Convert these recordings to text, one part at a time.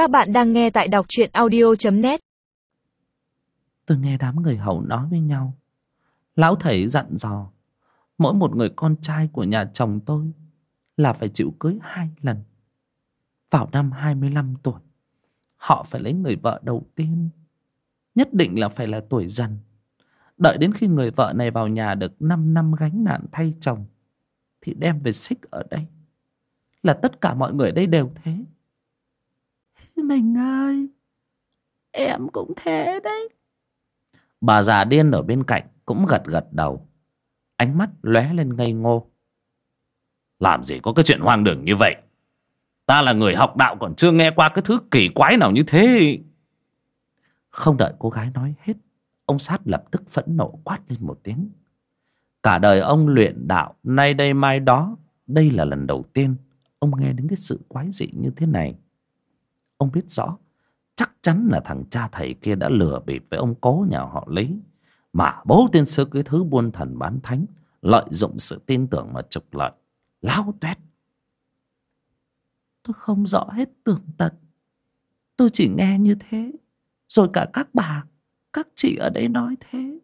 Các bạn đang nghe tại đọc truyện audio.net Tôi nghe đám người hầu nói với nhau. Lão thầy dặn dò, Mỗi một người con trai của nhà chồng tôi Là phải chịu cưới hai lần Vào năm 25 tuổi. Họ phải lấy người vợ đầu tiên, Nhất định là phải là tuổi dần. Đợi đến khi người vợ này vào nhà được 5 năm gánh nạn thay chồng Thì đem về xích ở đây. Là tất cả mọi người đây đều thế. Mình ơi. Em cũng thế đấy. Bà già điên ở bên cạnh Cũng gật gật đầu. Ánh mắt lóe lên ngây ngô. Làm gì có cái chuyện hoang đường như vậy? Ta là người học đạo còn chưa nghe qua cái thứ kỳ quái nào như thế. Không đợi cô gái nói hết Ông sát lập tức phẫn nộ quát lên một tiếng. Cả đời ông luyện đạo Nay đây mai đó Đây là lần đầu tiên Ông nghe đến cái sự quái dị như thế này Ông biết rõ, Chắc chắn là thằng cha thầy kia đã lừa bịp với ông cố nhà họ Lý. Mà bố tiên sư cái thứ buôn thần bán thánh, Lợi dụng sự tin tưởng mà trục lợi, Láo tuét. Tôi không rõ hết tường tận. Tôi chỉ nghe như thế, Rồi cả các bà, Các chị ở đây nói thế.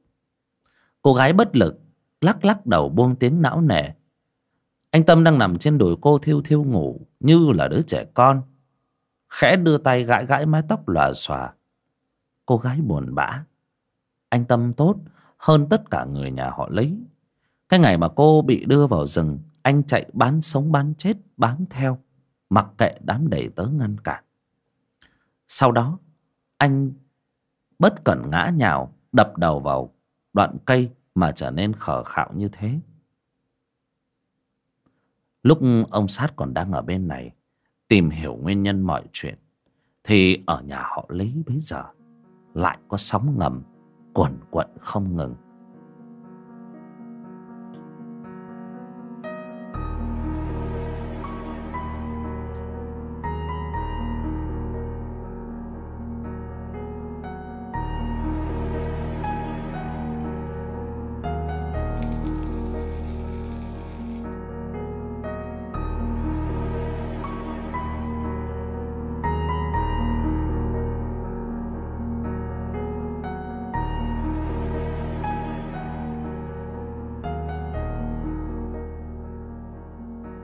Cô gái bất lực, Lắc lắc đầu buông tiếng não nề. Anh Tâm đang nằm trên đùi cô thiêu thiêu ngủ, Như là đứa trẻ con. Khẽ đưa tay gãi gãi mái tóc lòa xòa. Cô gái buồn bã. Anh Tâm tốt Hơn tất cả người nhà họ lấy Cái ngày mà cô bị đưa vào rừng, Anh chạy bán sống bán chết, Bám theo, Mặc kệ đám đầy tớ ngăn cản. Sau đó, Anh bất cẩn ngã nhào, Đập đầu vào đoạn cây Mà trở nên khờ khạo như thế. Lúc ông sát còn đang ở bên này tìm hiểu nguyên nhân mọi chuyện, thì ở nhà họ lý bây giờ lại có sóng ngầm quẩn quẩn không ngừng.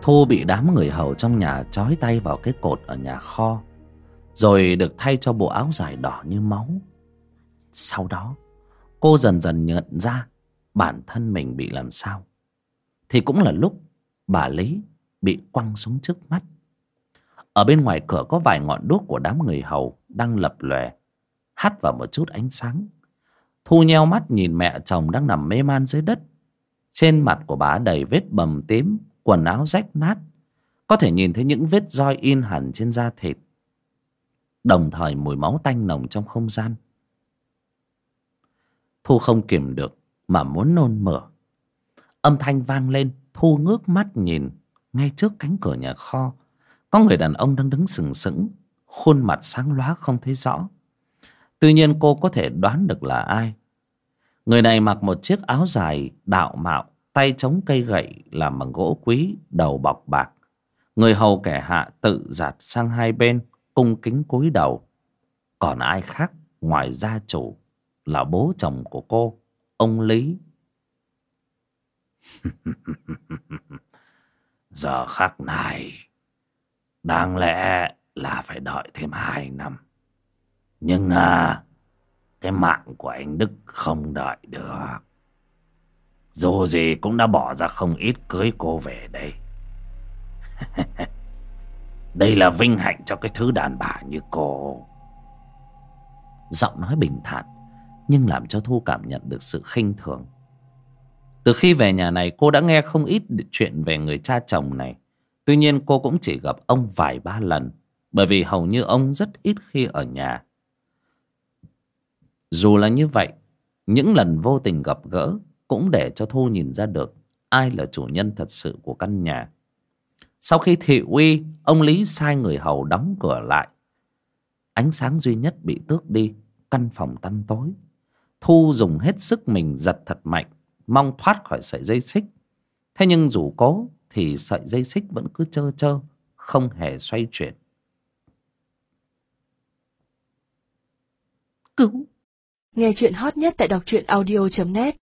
Thu bị đám người hầu trong nhà trói tay vào cái cột ở nhà kho, Rồi được thay cho bộ áo dài đỏ như máu. Sau đó, cô dần dần nhận ra bản thân mình bị làm sao. Thì cũng là lúc bà Lý bị quăng xuống trước mắt. Ở bên ngoài cửa có vài ngọn đuốc của đám người hầu đang lập lòe, Hắt vào một chút ánh sáng. Thu nheo mắt nhìn mẹ chồng đang nằm mê man dưới đất. Trên mặt của bà đầy vết bầm tím quần áo rách nát, có thể nhìn thấy những vết roi in hẳn trên da thịt. Đồng thời mùi máu tanh nồng trong không gian. Thu không kiềm được mà muốn nôn mửa. Âm thanh vang lên, thu ngước mắt nhìn ngay trước cánh cửa nhà kho. Có người đàn ông đang đứng sừng sững, khuôn mặt sáng lóa không thấy rõ. Tuy nhiên cô có thể đoán được là ai. Người này mặc một chiếc áo dài đạo mạo tay chống cây gậy làm bằng gỗ quý, đầu bọc bạc. Người hầu kẻ hạ tự giạt sang hai bên, cung kính cúi đầu. Còn ai khác ngoài gia chủ là bố chồng của cô, ông lý? Giờ khắc này, đáng lẽ là phải đợi thêm hai năm. Nhưng à cái mạng của anh đức không đợi được dù gì cũng đã bỏ ra không ít cưới cô về đây. Đây là vinh hạnh cho cái thứ đàn bà như cô. Giọng nói bình thản, Nhưng làm cho Thu cảm nhận được sự khinh thường. Từ khi về nhà này, cô đã nghe không ít chuyện về người cha chồng này. Tuy nhiên, cô cũng chỉ gặp ông vài ba lần, Bởi vì hầu như ông rất ít khi ở nhà. Dù là như vậy, Những lần vô tình gặp gỡ cũng để cho thu nhìn ra được ai là chủ nhân thật sự của căn nhà. Sau khi thị uy ông lý sai người hầu đóng cửa lại. Ánh sáng duy nhất bị tước đi căn phòng tăm tối. Thu dùng hết sức mình giật thật mạnh mong thoát khỏi sợi dây xích. Thế nhưng dù cố thì sợi dây xích vẫn cứ trơ trơ không hề xoay chuyển. Cứu! Nghe chuyện hot nhất tại đọc truyện audio net.